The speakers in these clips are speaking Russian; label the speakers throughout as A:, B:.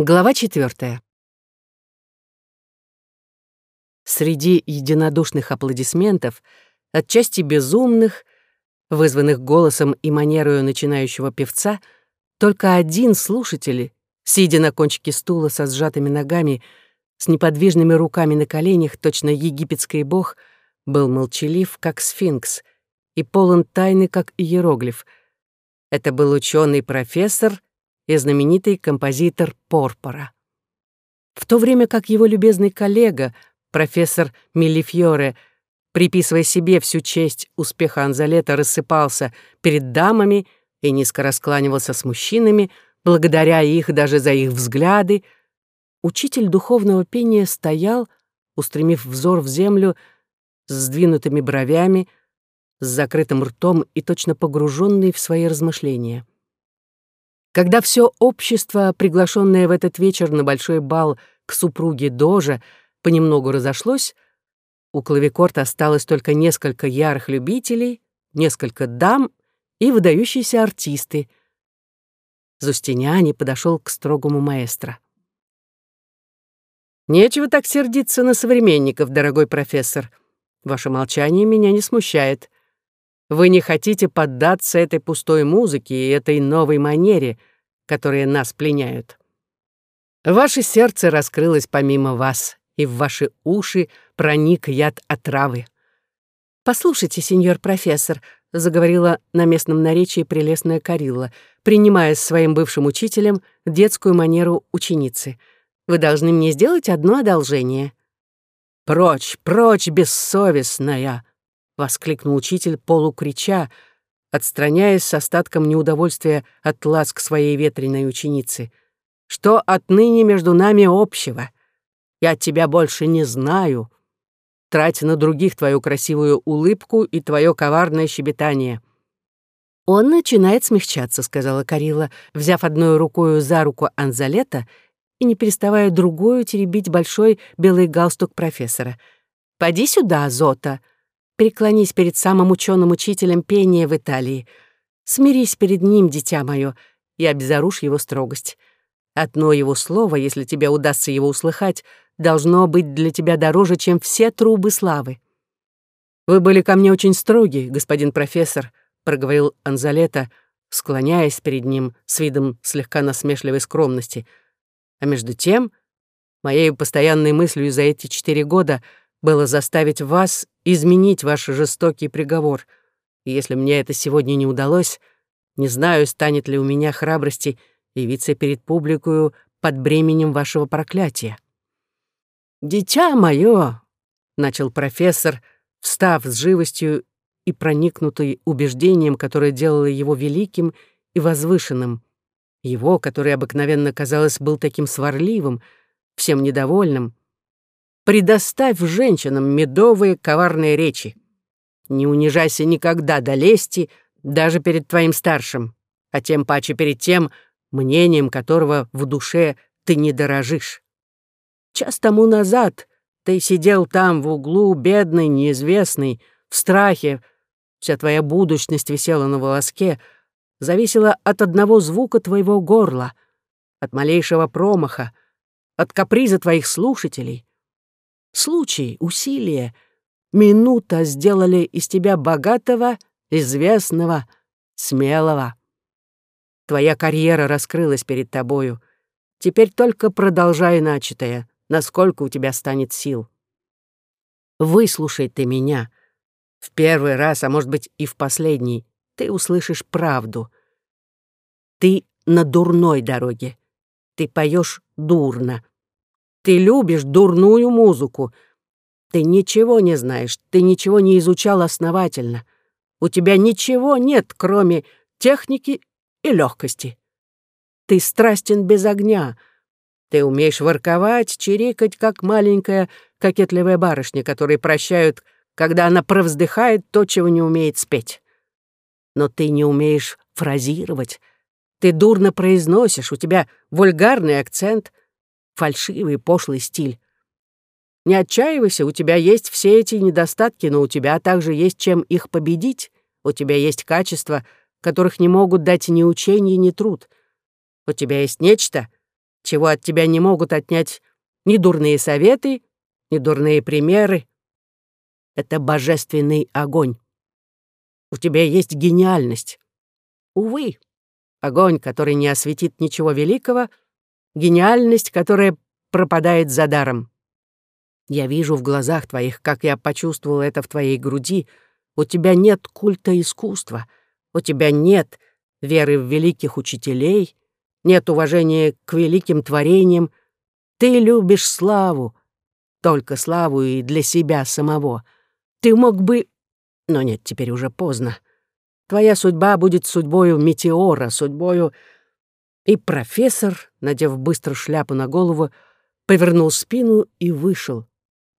A: Глава четвертая. Среди единодушных аплодисментов, отчасти безумных, вызванных голосом и манерою начинающего певца, только один слушатель, сидя на кончике стула со сжатыми ногами, с неподвижными руками на коленях, точно египетский бог, был молчалив, как сфинкс, и полон тайны, как иероглиф. Это был ученый профессор — и знаменитый композитор Порпора. В то время как его любезный коллега, профессор Миллифьоре, приписывая себе всю честь успеха Анзалета, рассыпался перед дамами и низко раскланивался с мужчинами, благодаря их даже за их взгляды, учитель духовного пения стоял, устремив взор в землю, с сдвинутыми бровями, с закрытым ртом и точно погруженный в свои размышления. Когда все общество, приглашенное в этот вечер на большой бал к супруге Дожа, понемногу разошлось, у клавикорта осталось только несколько ярых любителей, несколько дам и выдающиеся артисты. Зустиняни подошел к строгому маэстро. «Нечего так сердиться на современников, дорогой профессор. Ваше молчание меня не смущает. Вы не хотите поддаться этой пустой музыке и этой новой манере, которые нас пленяют. Ваше сердце раскрылось помимо вас, и в ваши уши проник яд отравы. «Послушайте, сеньор профессор», — заговорила на местном наречии прелестная Карилла, принимая с своим бывшим учителем детскую манеру ученицы. «Вы должны мне сделать одно одолжение». «Прочь, прочь, бессовестная!» — воскликнул учитель, полукрича, отстраняясь с остатком неудовольствия от ласк своей ветреной ученицы. «Что отныне между нами общего? Я тебя больше не знаю. Трать на других твою красивую улыбку и твое коварное щебетание». «Он начинает смягчаться», — сказала Карила, взяв одной рукою за руку Анзалета и, не переставая другую, теребить большой белый галстук профессора. «Поди сюда, Зота», Преклонись перед самым ученым учителем пения в Италии. Смирись перед ним, дитя мое, и обезоружь его строгость. Одно его слово, если тебе удастся его услыхать, должно быть для тебя дороже, чем все трубы славы. «Вы были ко мне очень строги, господин профессор», — проговорил Анзалета, склоняясь перед ним с видом слегка насмешливой скромности. А между тем, моей постоянной мыслью за эти четыре года — было заставить вас изменить ваш жестокий приговор. И если мне это сегодня не удалось, не знаю, станет ли у меня храбрости явиться перед публикою под бременем вашего проклятия. «Дитя мое!» — начал профессор, встав с живостью и проникнутый убеждением, которое делало его великим и возвышенным. Его, который обыкновенно, казалось, был таким сварливым, всем недовольным, Предоставь женщинам медовые коварные речи. Не унижайся никогда до лести, даже перед твоим старшим, а тем паче перед тем, мнением которого в душе ты не дорожишь. Час тому назад ты сидел там в углу, бедный, неизвестный, в страхе, вся твоя будущность висела на волоске, зависела от одного звука твоего горла, от малейшего промаха, от каприза твоих слушателей. Случай, усилие, минута сделали из тебя богатого, известного, смелого. Твоя карьера раскрылась перед тобою. Теперь только продолжай начатое, насколько у тебя станет сил. Выслушай ты меня. В первый раз, а может быть и в последний, ты услышишь правду. Ты на дурной дороге. Ты поешь дурно. Ты любишь дурную музыку. Ты ничего не знаешь, ты ничего не изучал основательно. У тебя ничего нет, кроме техники и легкости. Ты страстен без огня. Ты умеешь ворковать, чирикать, как маленькая кокетливая барышня, которой прощают, когда она провздыхает то, чего не умеет спеть. Но ты не умеешь фразировать. Ты дурно произносишь, у тебя вульгарный акцент, фальшивый, пошлый стиль. Не отчаивайся, у тебя есть все эти недостатки, но у тебя также есть чем их победить. У тебя есть качества, которых не могут дать ни учение, ни труд. У тебя есть нечто, чего от тебя не могут отнять ни дурные советы, ни дурные примеры. Это божественный огонь. У тебя есть гениальность. Увы, огонь, который не осветит ничего великого, гениальность, которая пропадает за даром. Я вижу в глазах твоих, как я почувствовал это в твоей груди. У тебя нет культа искусства, у тебя нет веры в великих учителей, нет уважения к великим творениям. Ты любишь славу, только славу и для себя самого. Ты мог бы... Но нет, теперь уже поздно. Твоя судьба будет судьбою метеора, судьбою... И профессор, надев быстро шляпу на голову, повернул спину и вышел,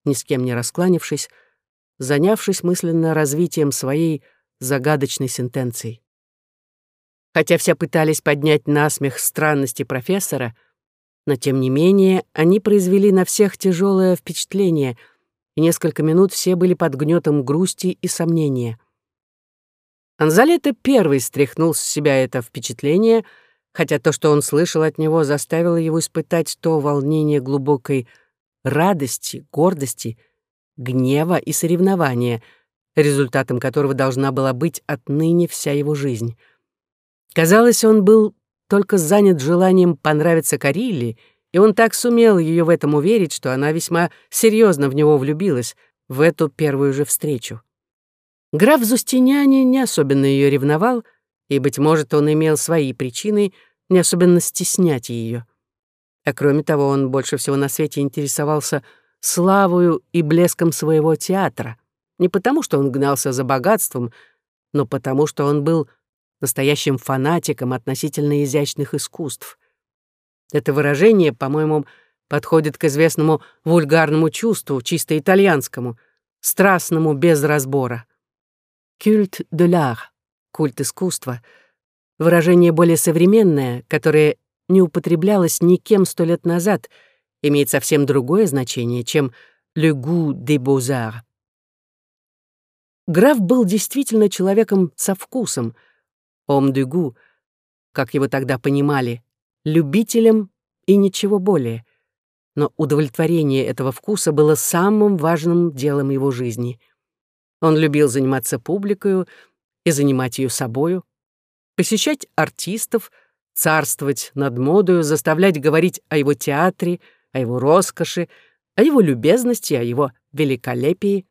A: ни с кем не раскланившись, занявшись мысленно развитием своей загадочной сентенции. Хотя все пытались поднять насмех странности профессора, но тем не менее они произвели на всех тяжелое впечатление, и несколько минут все были под гнетом грусти и сомнения. Анзалета первый стряхнул с себя это впечатление, хотя то, что он слышал от него, заставило его испытать то волнение глубокой радости, гордости, гнева и соревнования, результатом которого должна была быть отныне вся его жизнь. Казалось, он был только занят желанием понравиться Карилле, и он так сумел ее в этом уверить, что она весьма серьезно в него влюбилась в эту первую же встречу. Граф Зустиняне не особенно ее ревновал, и, быть может, он имел свои причины не особенно стеснять ее. А кроме того, он больше всего на свете интересовался славою и блеском своего театра. Не потому, что он гнался за богатством, но потому, что он был настоящим фанатиком относительно изящных искусств. Это выражение, по-моему, подходит к известному вульгарному чувству, чисто итальянскому, страстному без разбора. «Культ de l'art» — культ искусства — выражение более современное, которое не употреблялось никем сто лет назад, имеет совсем другое значение, чем «le goût des beaux-arts». Граф был действительно человеком со вкусом, «homme de goût», как его тогда понимали, любителем и ничего более. Но удовлетворение этого вкуса было самым важным делом его жизни. Он любил заниматься публикою и занимать ее собою, посещать артистов — царствовать над модою, заставлять говорить о его театре, о его роскоши, о его любезности, о его великолепии.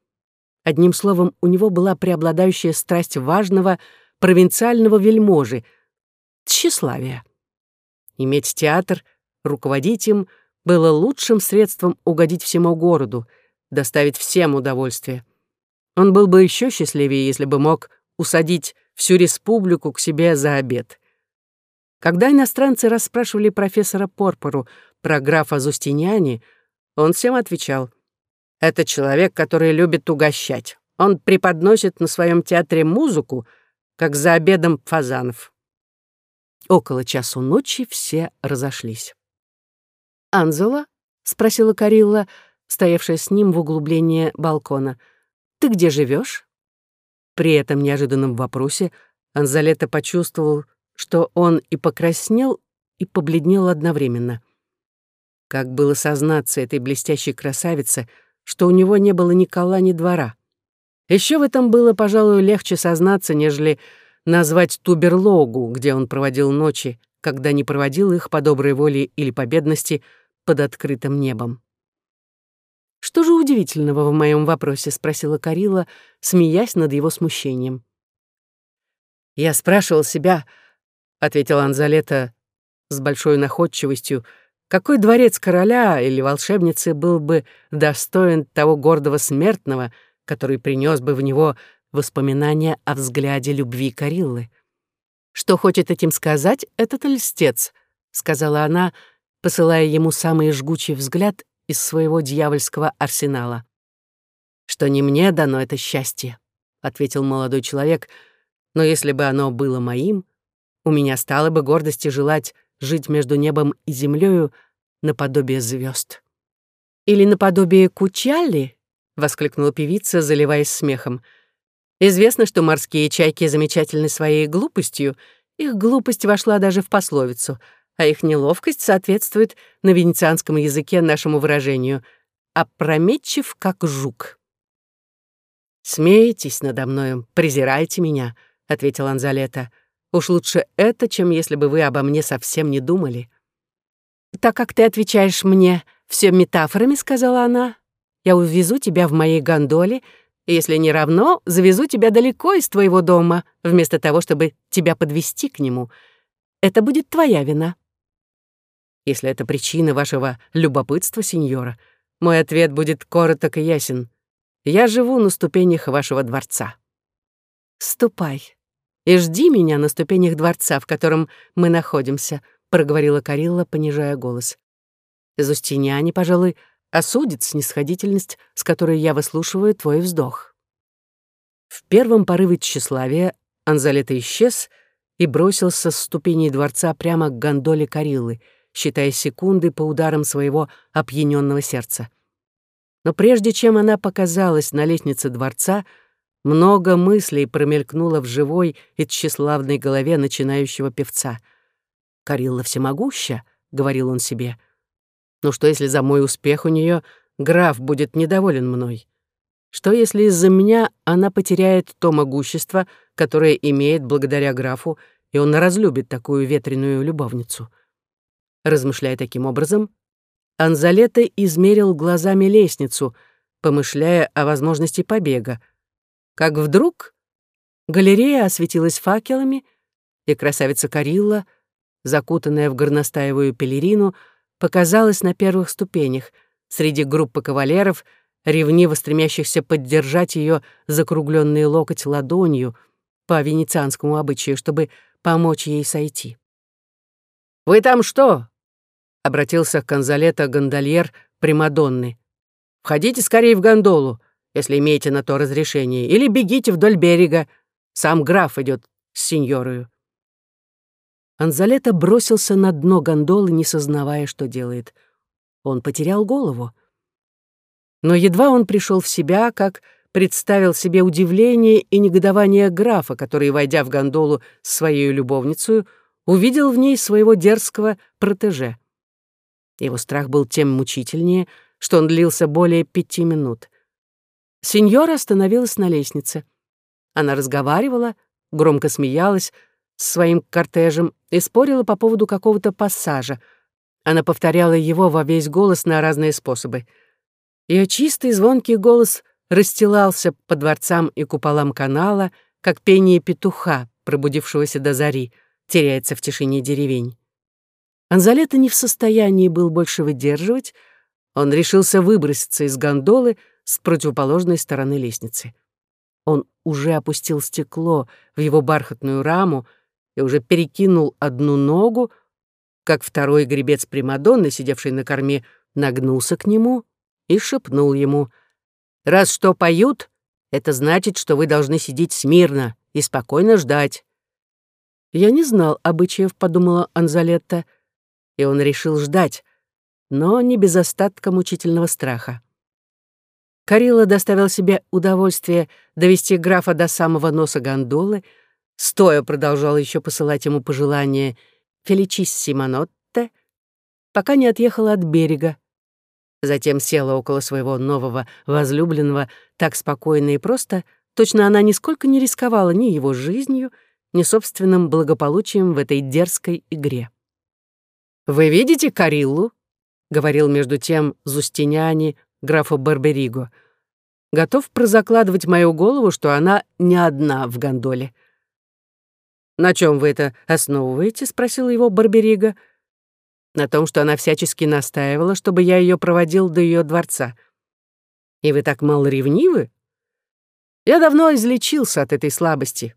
A: Одним словом, у него была преобладающая страсть важного провинциального вельможи — тщеславия. Иметь театр, руководить им было лучшим средством угодить всему городу, доставить всем удовольствие. Он был бы еще счастливее, если бы мог усадить всю республику к себе за обед. Когда иностранцы расспрашивали профессора Порпору про графа Зустиняни, он всем отвечал, «Это человек, который любит угощать. Он преподносит на своем театре музыку, как за обедом фазанов». Около часу ночи все разошлись. «Анзела?» — спросила Карилла, стоявшая с ним в углублении балкона. «Ты где живешь? При этом неожиданном вопросе Анзалета почувствовал, что он и покраснел, и побледнел одновременно. Как было сознаться этой блестящей красавице, что у него не было ни кола, ни двора. Еще в этом было, пожалуй, легче сознаться, нежели назвать ту берлогу, где он проводил ночи, когда не проводил их по доброй воле или по бедности под открытым небом. «Что же удивительного в моем вопросе?» — спросила Карила, смеясь над его смущением. Я спрашивал себя, — ответил Анзалета с большой находчивостью, какой дворец короля или волшебницы был бы достоин того гордого смертного, который принес бы в него воспоминания о взгляде любви Кариллы. «Что хочет этим сказать этот льстец?» — сказала она, посылая ему самый жгучий взгляд из своего дьявольского арсенала. «Что не мне дано это счастье», — ответил молодой человек, «но если бы оно было моим, у меня стало бы гордости желать жить между небом и землею наподобие звезд. «Или наподобие Кучалли?» — воскликнула певица, заливаясь смехом. «Известно, что морские чайки замечательны своей глупостью. Их глупость вошла даже в пословицу. А их неловкость соответствует на венецианском языке нашему выражению «опрометчив, как жук». «Смеетесь надо мною, презирайте меня», — ответил Анзалета. «Уж лучше это, чем если бы вы обо мне совсем не думали». «Так как ты отвечаешь мне все метафорами», — сказала она, «я увезу тебя в моей гондоле, и если не равно, завезу тебя далеко из твоего дома, вместо того, чтобы тебя подвести к нему. Это будет твоя вина». Если это причина вашего любопытства, сеньора, мой ответ будет короток и ясен. Я живу на ступенях вашего дворца. Ступай и жди меня на ступенях дворца, в котором мы находимся, проговорила Карилла, понижая голос. Зустиняне, пожалуй, осудит снисходительность, с которой я выслушиваю твой вздох. В первом порыве тщеславия Анзалета исчез и бросился с ступеней дворца прямо к гондоле Кариллы — считая секунды по ударам своего опьяненного сердца. Но прежде чем она показалась на лестнице дворца, много мыслей промелькнуло в живой и тщеславной голове начинающего певца. «Карилла всемогуща», — говорил он себе. «Ну что, если за мой успех у нее граф будет недоволен мной? Что, если из-за меня она потеряет то могущество, которое имеет благодаря графу, и он разлюбит такую ветреную любовницу?» Размышляя таким образом, Анзалета измерил глазами лестницу, помышляя о возможности побега. Как вдруг галерея осветилась факелами, и красавица Карилла, закутанная в горностаевую пелерину, показалась на первых ступенях среди группы кавалеров, ревниво стремящихся поддержать ее закругленный локоть ладонью по венецианскому обычаю, чтобы помочь ей сойти. «Вы там что, обратился к Конзалета гондольер Примадонны. «Входите скорее в гондолу, если имеете на то разрешение, или бегите вдоль берега. Сам граф идет с сеньорою». Анзалета бросился на дно гондолы, не сознавая, что делает. Он потерял голову. Но едва он пришел в себя, как представил себе удивление и негодование графа, который, войдя в гондолу с своей любовницей, увидел в ней своего дерзкого протеже. Его страх был тем мучительнее, что он длился более пяти минут. Сеньора остановилась на лестнице. Она разговаривала, громко смеялась с своим кортежем и спорила по поводу какого-то пассажа. Она повторяла его во весь голос на разные способы. Ее чистый звонкий голос расстилался по дворцам и куполам канала, как пение петуха, пробудившегося до зари, теряется в тишине деревень. Анзалета не в состоянии был больше выдерживать, он решился выброситься из гондолы с противоположной стороны лестницы. Он уже опустил стекло в его бархатную раму и уже перекинул одну ногу, как второй гребец Примадонны, сидевший на корме, нагнулся к нему и шепнул ему, «Раз что поют, это значит, что вы должны сидеть смирно и спокойно ждать». «Я не знал обычаев», — подумала Анзалетта, — и он решил ждать, но не без остатка мучительного страха. Карилла доставил себе удовольствие довести графа до самого носа гондолы, стоя продолжал еще посылать ему пожелания «Феличисси Манотте», пока не отъехала от берега. Затем села около своего нового возлюбленного так спокойно и просто, точно она нисколько не рисковала ни его жизнью, ни собственным благополучием в этой дерзкой игре. «Вы видите Кариллу?» — говорил между тем Зустиняни графу Барбериго. «Готов прозакладывать мою голову, что она не одна в гондоле». «На чем вы это основываете?» — спросил его Барбериго. «На том, что она всячески настаивала, чтобы я ее проводил до ее дворца. И вы так мало ревнивы?» «Я давно излечился от этой слабости.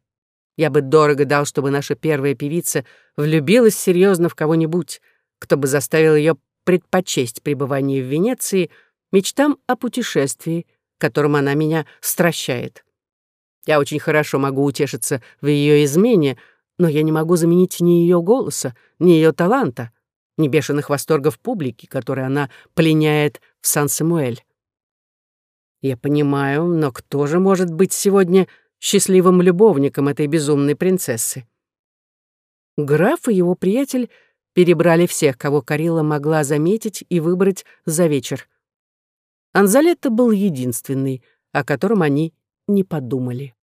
A: Я бы дорого дал, чтобы наша первая певица влюбилась серьезно в кого-нибудь кто бы заставил ее предпочесть пребывание в Венеции мечтам о путешествии, которым она меня стращает. Я очень хорошо могу утешиться в ее измене, но я не могу заменить ни ее голоса, ни ее таланта, ни бешеных восторгов публики, которые она пленяет в Сан-Самуэль. Я понимаю, но кто же может быть сегодня счастливым любовником этой безумной принцессы? Граф и его приятель перебрали всех, кого Карила могла заметить и выбрать за вечер. Анзалетто был единственный, о котором они не подумали.